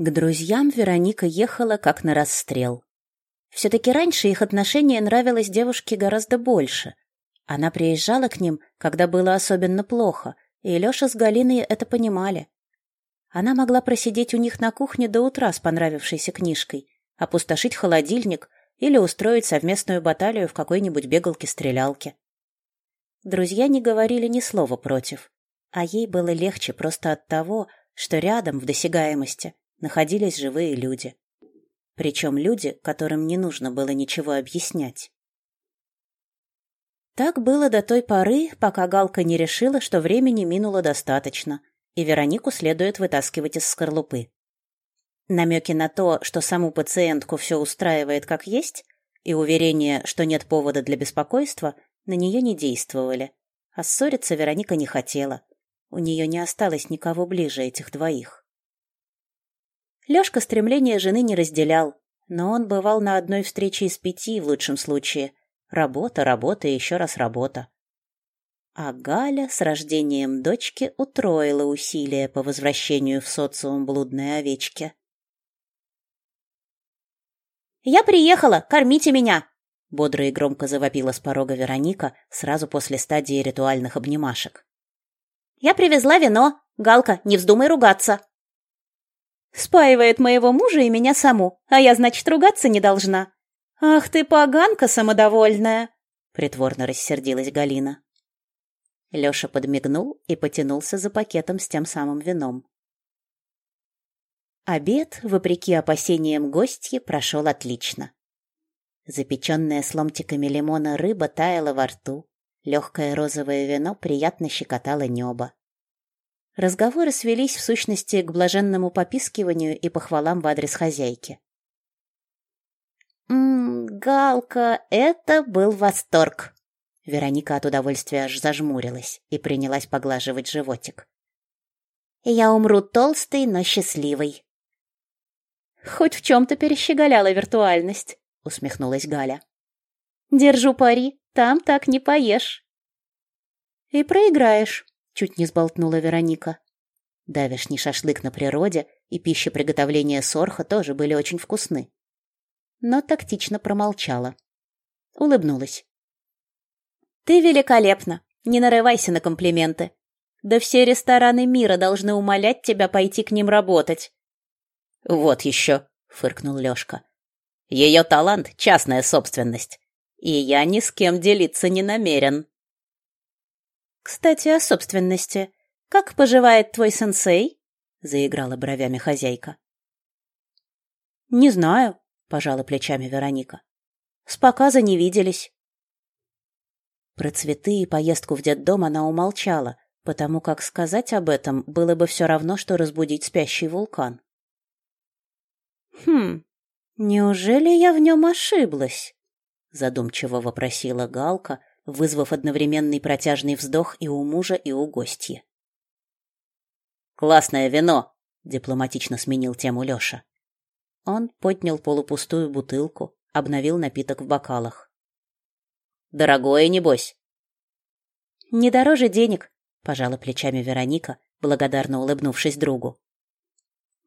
К друзьям Вероника ехала как на расстрел. Все-таки раньше их отношение нравилось девушке гораздо больше. Она приезжала к ним, когда было особенно плохо, и Леша с Галиной это понимали. Она могла просидеть у них на кухне до утра с понравившейся книжкой, опустошить холодильник или устроить совместную баталию в какой-нибудь бегалке-стрелялке. Друзья не говорили ни слова против, а ей было легче просто от того, что рядом, в досягаемости, находились живые люди. Причем люди, которым не нужно было ничего объяснять. Так было до той поры, пока Галка не решила, что времени минуло достаточно, и Веронику следует вытаскивать из скорлупы. Намеки на то, что саму пациентку все устраивает как есть, и уверение, что нет повода для беспокойства, на нее не действовали. А ссориться Вероника не хотела. У нее не осталось никого ближе этих двоих. Лёшка стремление жены не разделял, но он бывал на одной встрече из пяти в лучшем случае. Работа, работа и еще раз работа. А Галя с рождением дочки утроила усилия по возвращению в социум блудной овечки. «Я приехала! Кормите меня!» Бодро и громко завопила с порога Вероника сразу после стадии ритуальных обнимашек. «Я привезла вино! Галка, не вздумай ругаться!» Спаивает моего мужа и меня саму, а я, значит, ругаться не должна. Ах ты поганка самодовольная, притворно рассердилась Галина. Лёша подмигнул и потянулся за пакетом с тем самым вином. Обед, вопреки опасениям гостьи, прошел отлично. Запеченная с ломтиками лимона рыба таяла во рту, легкое розовое вино приятно щекотало небо. Разговоры свелись в сущности к блаженному попискиванию и похвалам в адрес хозяйки. «М -м, Галка, это был восторг!» Вероника от удовольствия аж зажмурилась и принялась поглаживать животик. «Я умру толстой, но счастливой». «Хоть в чем-то перещеголяла виртуальность», — усмехнулась Галя. «Держу пари, там так не поешь». «И проиграешь», чуть не сболтнула Вероника. Давишний шашлык на природе и пища приготовления сорха тоже были очень вкусны. Но тактично промолчала. Улыбнулась. «Ты великолепна! Не нарывайся на комплименты. Да все рестораны мира должны умолять тебя пойти к ним работать». «Вот еще!» — фыркнул Лешка. «Ее талант — частная собственность, и я ни с кем делиться не намерен». «Кстати, о собственности. Как поживает твой сенсей?» — заиграла бровями хозяйка. «Не знаю», — пожала плечами Вероника. «С показа не виделись». Про цветы и поездку в детдом она умолчала, потому как сказать об этом было бы все равно, что разбудить спящий вулкан. «Хм, неужели я в нем ошиблась?» задумчиво вопросила Галка, вызвав одновременный протяжный вздох и у мужа, и у гостья. «Классное вино!» — дипломатично сменил тему Лёша. Он поднял полупустую бутылку, обновил напиток в бокалах. «Дорогое, небось?» «Не дороже денег», — пожала плечами Вероника, благодарно улыбнувшись другу.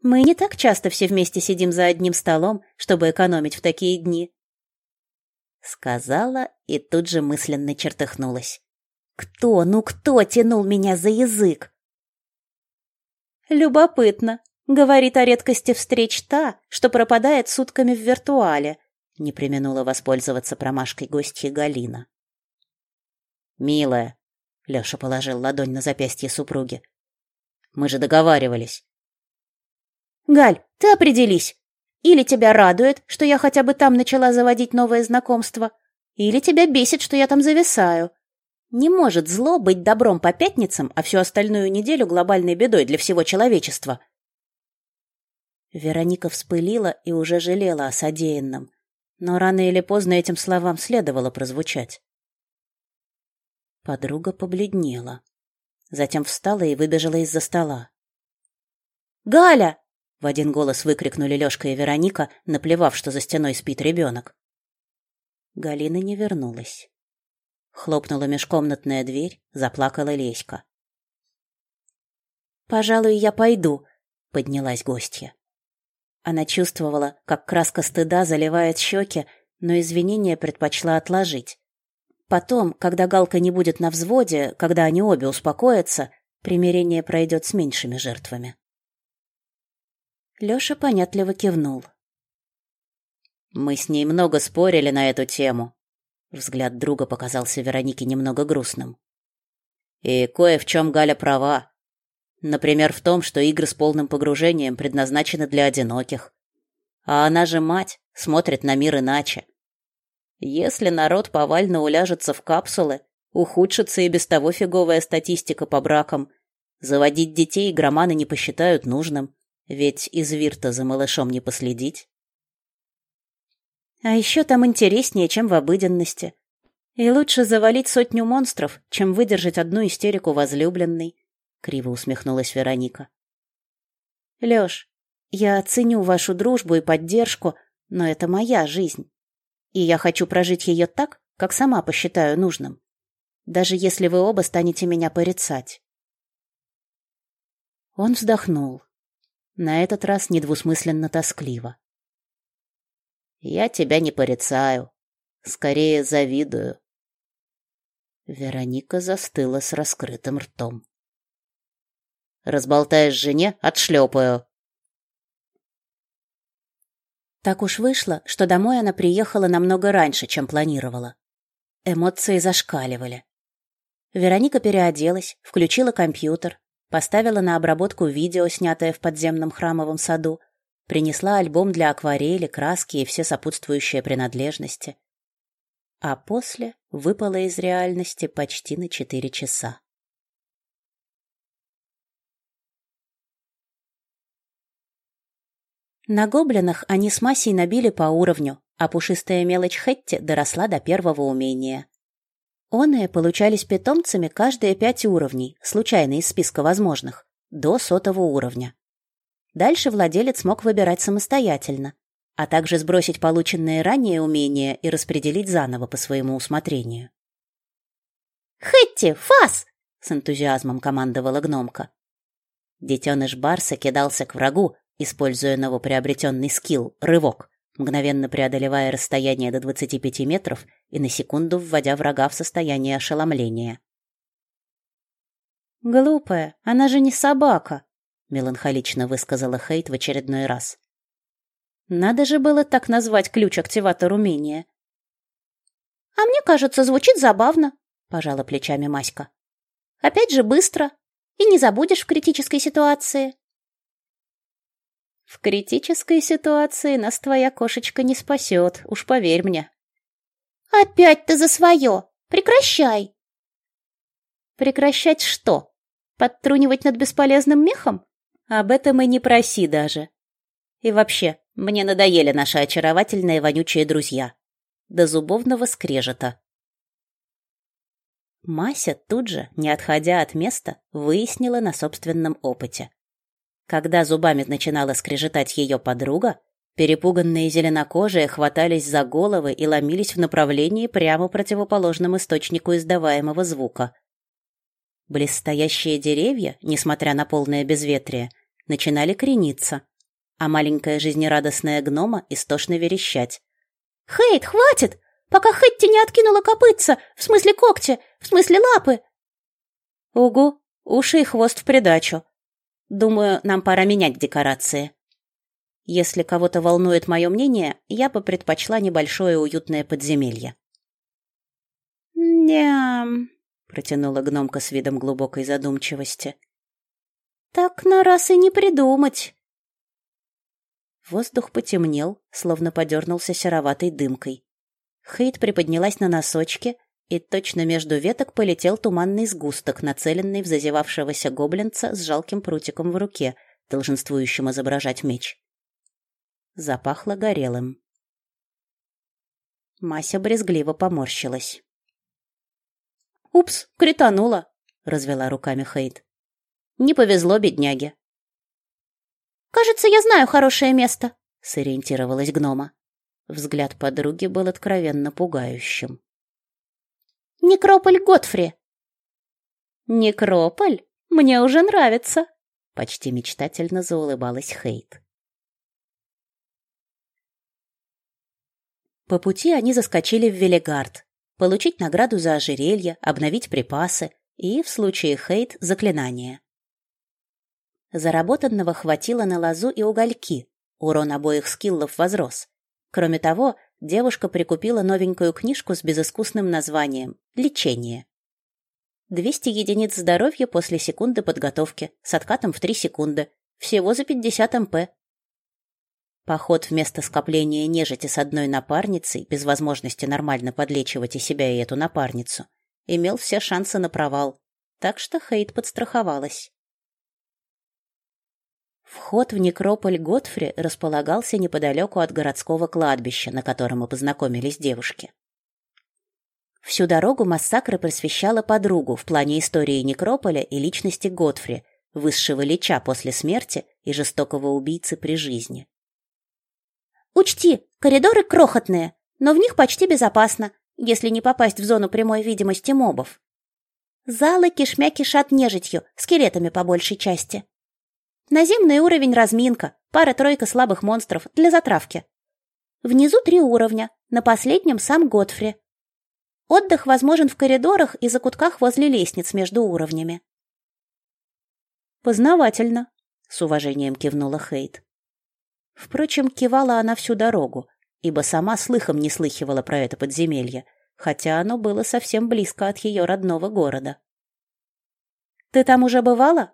«Мы не так часто все вместе сидим за одним столом, чтобы экономить в такие дни. Сказала и тут же мысленно чертыхнулась. Кто, ну кто тянул меня за язык? Любопытно. Говорит о редкости встреч та, что пропадает сутками в виртуале. Не применула воспользоваться промашкой гостья Галина. Милая, Лёша положил ладонь на запястье супруги. Мы же договаривались. Галь, ты определись. Или тебя радует, что я хотя бы там начала заводить новое знакомство, или тебя бесит, что я там зависаю. Не может зло быть добром по пятницам, а всю остальную неделю глобальной бедой для всего человечества. Вероника вспылила и уже жалела о содеянном, но рано или поздно этим словам следовало прозвучать. Подруга побледнела, затем встала и выбежала из-за стола. «Галя!» В один голос выкрикнули Лёшка и Вероника, наплевав, что за стеной спит ребенок. Галина не вернулась. Хлопнула межкомнатная дверь, заплакала Леська. «Пожалуй, я пойду», — поднялась гостья. Она чувствовала, как краска стыда заливает щеки, но извинения предпочла отложить. Потом, когда Галка не будет на взводе, когда они обе успокоятся, примирение пройдет с меньшими жертвами. Лёша понятливо кивнул. Мы с ней много спорили на эту тему. Взгляд друга показался Веронике немного грустным. И кое в чем Галя права. Например, в том, что игры с полным погружением предназначены для одиноких. А она же мать, смотрит на мир иначе. Если народ повально уляжется в капсулы, ухудшится и без того фиговая статистика по бракам. Заводить детей игроманы не посчитают нужным, ведь из Вирта за малышом не последить. А еще там интереснее, чем в обыденности. И лучше завалить сотню монстров, чем выдержать одну истерику возлюбленной, криво усмехнулась Вероника. Лёш, я ценю вашу дружбу и поддержку, но это моя жизнь. И я хочу прожить ее так, как сама посчитаю нужным. Даже если вы оба станете меня порицать. Он вздохнул. На этот раз недвусмысленно тоскливо. Я тебя не порицаю, скорее завидую. Вероника застыла с раскрытым ртом. Разболтаешь жене, отшлепаю. Так уж вышло, что домой она приехала намного раньше, чем планировала. Эмоции зашкаливали. Вероника переоделась, включила компьютер, поставила на обработку видео, снятое в подземном храмовом саду, принесла альбом для акварели, краски и все сопутствующие принадлежности. А после выпала из реальности почти на четыре часа. На гоблинах они с Масей набили по уровню, а пушистая мелочь Хетти доросла до первого умения. Оные получались питомцами каждые пять уровней, случайно из списка возможных, до сотого уровня. Дальше владелец мог выбирать самостоятельно, а также сбросить полученные ранее умения и распределить заново по своему усмотрению. «Хэтти, фас!» — с энтузиазмом командовала гномка. Детеныш Барса кидался к врагу, используя новоприобретенный скилл «Рывок», мгновенно преодолевая расстояние до 25 метров и на секунду вводя врага в состояние ошеломления. «Глупая, она же не собака!» меланхолично высказала Хейт в очередной раз. Надо же было так назвать ключ-активатор умения. А мне кажется, звучит забавно, пожала плечами Маська. Опять же быстро и не забудешь в критической ситуации. В критической ситуации нас твоя кошечка не спасет, уж поверь мне. Опять ты за свое! Прекращай! Прекращать что? Подтрунивать над бесполезным мехом? Об этом и не проси даже. И вообще, мне надоели наши очаровательные вонючие друзья. До зубовного скрежета. Мася тут же, не отходя от места, выяснила на собственном опыте. Когда зубами начинала скрежетать ее подруга, перепуганные зеленокожие хватались за головы и ломились в направлении прямо противоположном источнику издаваемого звука. Близстоящие деревья, несмотря на полное безветрие, начинали крениться, а маленькая жизнерадостная гнома истошно верещать. «Хейт, хватит! Пока Хэтти не откинула копытца, в смысле когти, в смысле лапы!» «Угу, уши и хвост в придачу. Думаю, нам пора менять декорации. Если кого-то волнует мое мнение, я бы предпочла небольшое уютное подземелье». «Ням», — протянула гномка с видом глубокой задумчивости. Так на раз и не придумать. Воздух потемнел, словно подернулся сероватой дымкой. Хейт приподнялась на носочки, и точно между веток полетел туманный сгусток, нацеленный в зазевавшегося гоблинца с жалким прутиком в руке, долженствующим изображать меч. Запахло горелым. Мася брезгливо поморщилась. «Упс, кританула!» — развела руками Хейт. Не повезло бедняге. «Кажется, я знаю хорошее место», — сориентировалась гнома. Взгляд подруги был откровенно пугающим. Некрополь Готфри. Некрополь? Мне уже нравится. Почти мечтательно заулыбалась Хейт. По пути они заскочили в Велегард, получить награду за ожерелье, обновить припасы и, в случае Хейт, заклинание. Заработанного хватило на лозу и угольки, урон обоих скиллов возрос. Кроме того, девушка прикупила новенькую книжку с безыскусным названием «Лечение». 200 единиц здоровья после секунды подготовки, с откатом в 3 секунды, всего за 50 МП. Поход вместо скопления нежити с одной напарницей, без возможности нормально подлечивать и себя, и эту напарницу, имел все шансы на провал, так что Хейт подстраховалась. Вход в некрополь Готфри располагался неподалеку от городского кладбища, на котором мы познакомились девушки. Всю дорогу Массакра просвещала подругу в плане истории некрополя и личности Готфри, высшего лича после смерти и жестокого убийцы при жизни. «Учти, коридоры крохотные, но в них почти безопасно, если не попасть в зону прямой видимости мобов. Залы кишмя кишат нежитью, скелетами по большей части. Наземный уровень разминка, пара-тройка слабых монстров для затравки. Внизу три уровня, на последнем сам Готфри, Отдых возможен в коридорах и закутках возле лестниц между уровнями. Познавательно, с уважением кивнула Хейт. Впрочем, кивала она всю дорогу, ибо сама слыхом не слыхивала про это подземелье, хотя оно было совсем близко от ее родного города. Ты там уже бывала?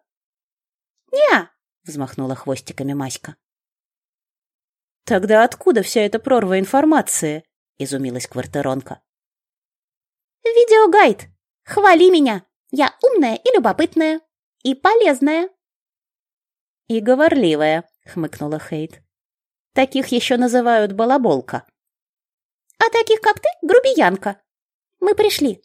Не, взмахнула хвостиками Маська. Тогда откуда вся эта прорва информации? изумилась квартиронка. Видеогайд. Хвали меня. Я умная и любопытная. И полезная. И говорливая, хмыкнула Хейт. Таких еще называют балаболка. А таких, как ты, грубиянка. Мы пришли.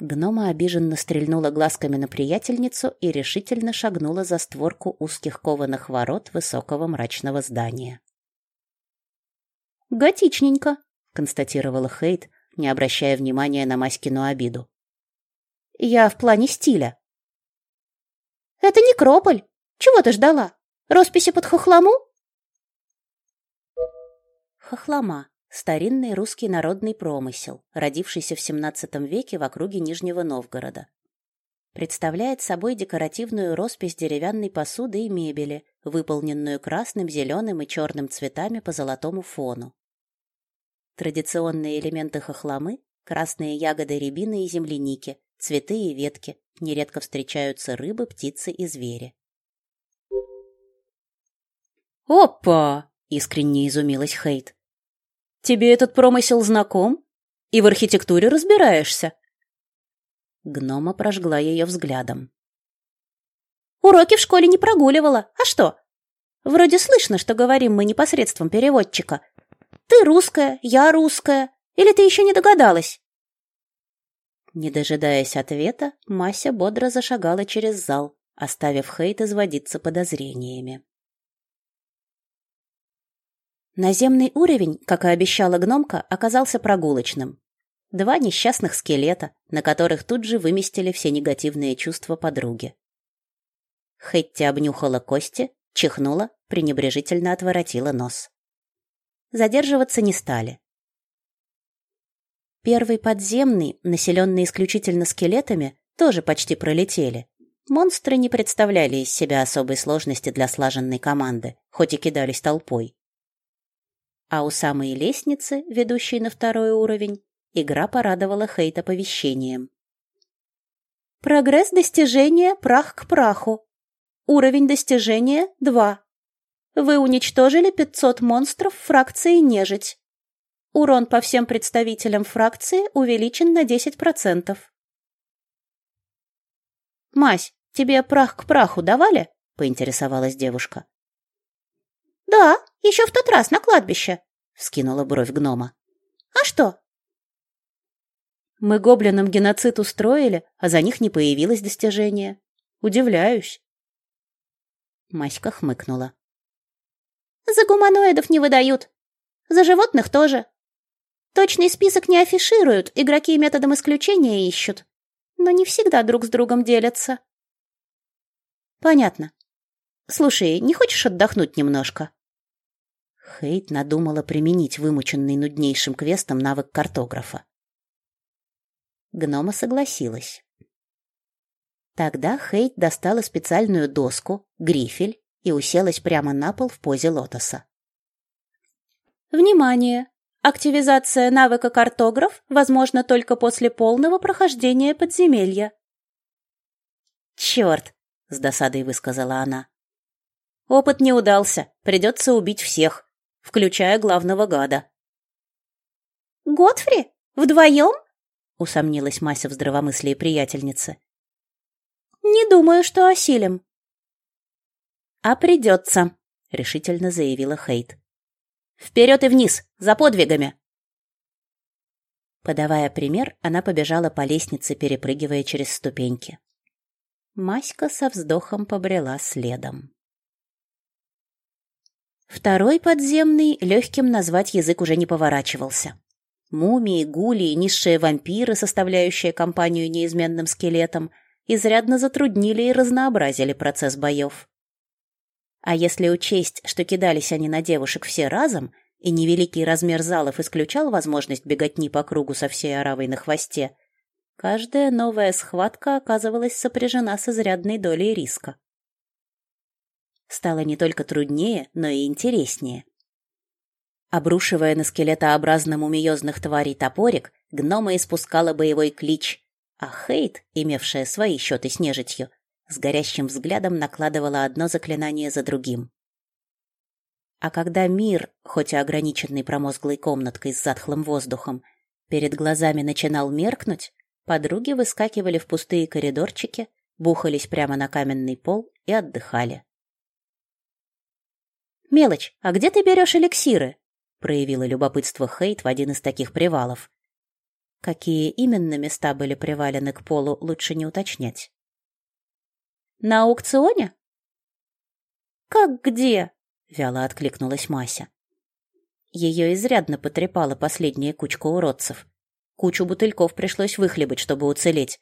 Гнома обиженно стрельнула глазками на приятельницу и решительно шагнула за створку узких кованых ворот высокого мрачного здания. «Готичненько», — констатировала Хейт, не обращая внимания на Маськину обиду. «Я в плане стиля». «Это некрополь. Чего ты ждала? Росписи под хохлому?» Хохлома – старинный русский народный промысел, родившийся в XVII веке в округе Нижнего Новгорода. Представляет собой декоративную роспись деревянной посуды и мебели, выполненную красным, зеленым и черным цветами по золотому фону. Традиционные элементы хохломы – красные ягоды рябины и земляники, цветы и ветки, нередко встречаются рыбы, птицы и звери. «Опа!» – искренне изумилась Хейт. «Тебе этот промысел знаком? И в архитектуре разбираешься?» Гнома прожгла ее взглядом. «Уроки в школе не прогуливала. А что? Вроде слышно, что говорим мы непосредством переводчика, ты русская, я русская. Или ты еще не догадалась?» Не дожидаясь ответа, Мася бодро зашагала через зал, оставив Хейт изводиться подозрениями. Наземный уровень, как и обещала гномка, оказался прогулочным. Два несчастных скелета, на которых тут же выместили все негативные чувства подруги. Хэтти обнюхала кости, чихнула, пренебрежительно отворотила нос задерживаться не стали. Первый подземный, населенный исключительно скелетами, тоже почти пролетели. Монстры не представляли из себя особой сложности для слаженной команды, хоть и кидались толпой. А у самой лестницы, ведущей на второй уровень, игра порадовала Хейт оповещением. Прогресс достижения прах к праху. Уровень достижения 2. Вы уничтожили 500 монстров фракции нежить. Урон по всем представителям фракции увеличен на 10%. «Мась, тебе прах к праху давали?» — поинтересовалась девушка. «Да, еще в тот раз на кладбище», — вскинула бровь гнома. «А что?» «Мы гоблинам геноцид устроили, а за них не появилось достижение. Удивляюсь». Маська хмыкнула. За гуманоидов не выдают. За животных тоже. Точный список не афишируют, игроки методом исключения ищут. Но не всегда друг с другом делятся. Понятно. Слушай, не хочешь отдохнуть немножко? Хейт надумала применить вымученный нуднейшим квестом навык картографа. Гнома согласилась. Тогда Хейт достала специальную доску, грифель и уселась прямо на пол в позе лотоса. Внимание! Активизация навыка картограф возможна только после полного прохождения подземелья. «Черт!» — с досадой высказала она. «Опыт не удался. Придется убить всех, включая главного гада». «Готфри? Вдвоем?» — усомнилась Мася в здравомыслии приятельницы. «Не думаю, что осилим». «А придется», — решительно заявила Хейт. «Вперед и вниз, за подвигами!» Подавая пример, она побежала по лестнице, перепрыгивая через ступеньки. Маська со вздохом побрела следом. Второй подземный легким назвать язык уже не поворачивался. Мумии, гули и низшие вампиры, составляющие компанию неизменным скелетом, изрядно затруднили и разнообразили процесс боев. А если учесть, что кидались они на девушек все разом, и невеликий размер залов исключал возможность беготни по кругу со всей оравой на хвосте, каждая новая схватка оказывалась сопряжена с изрядной долей риска. Стало не только труднее, но и интереснее. Обрушивая на скелетообразно мумиозных тварей топорик, гнома испускала боевой клич, а Хейт, имевшая свои счеты с нежитью, с горящим взглядом накладывала одно заклинание за другим. А когда мир, хоть и ограниченный промозглой комнаткой с затхлым воздухом, перед глазами начинал меркнуть, подруги выскакивали в пустые коридорчики, бухались прямо на каменный пол и отдыхали. «Мелочь, а где ты берешь эликсиры?» проявила любопытство Хейт в один из таких привалов. Какие именно места были привалены к полу, лучше не уточнять. «На аукционе?» «Как где?» — вяло откликнулась Мася. Ее изрядно потрепала последняя кучка уродцев. Кучу бутыльков пришлось выхлебать, чтобы уцелеть.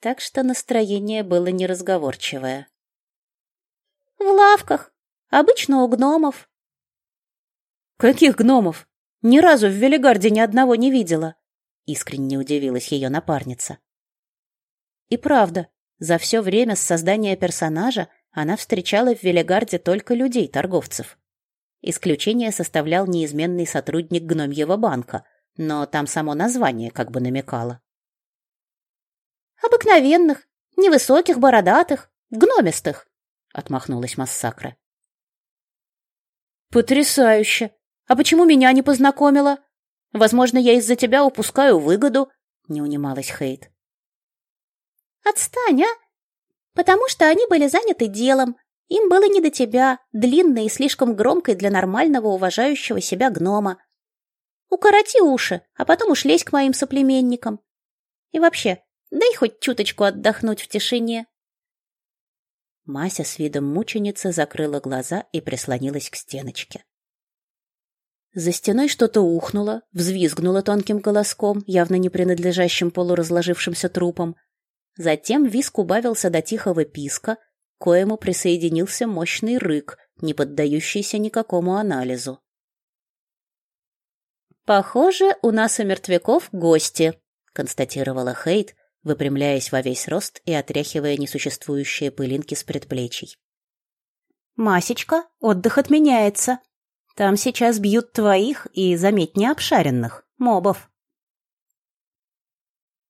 Так что настроение было неразговорчивое. «В лавках. Обычно у гномов». «Каких гномов? Ни разу в Велигарде ни одного не видела искренне удивилась ее напарница. И правда, за все время с создания персонажа она встречала в Велигарде только людей-торговцев. Исключение составлял неизменный сотрудник гномьего банка, но там само название как бы намекало. «Обыкновенных, невысоких, бородатых, гномистых», — отмахнулась Массакра. «Потрясающе! А почему меня не познакомила?» Возможно, я из-за тебя упускаю выгоду, не унималась Хейт. Отстань, а? Потому что они были заняты делом. Им было не до тебя, длинной и слишком громкой для нормального уважающего себя гнома. Укороти уши, а потом уж лезь к моим соплеменникам. И вообще, дай хоть чуточку отдохнуть в тишине. Мася с видом мученицы закрыла глаза и прислонилась к стеночке. За стеной что-то ухнуло, взвизгнуло тонким голоском, явно не принадлежащим полуразложившимся трупам. Затем виск убавился до тихого писка, коему присоединился мощный рык, не поддающийся никакому анализу. «Похоже, у нас у мертвяков гости», — констатировала Хейт, выпрямляясь во весь рост и отряхивая несуществующие пылинки с предплечий. «Масечка, отдых отменяется», там сейчас бьют твоих и, заметь, не обшаренных, мобов.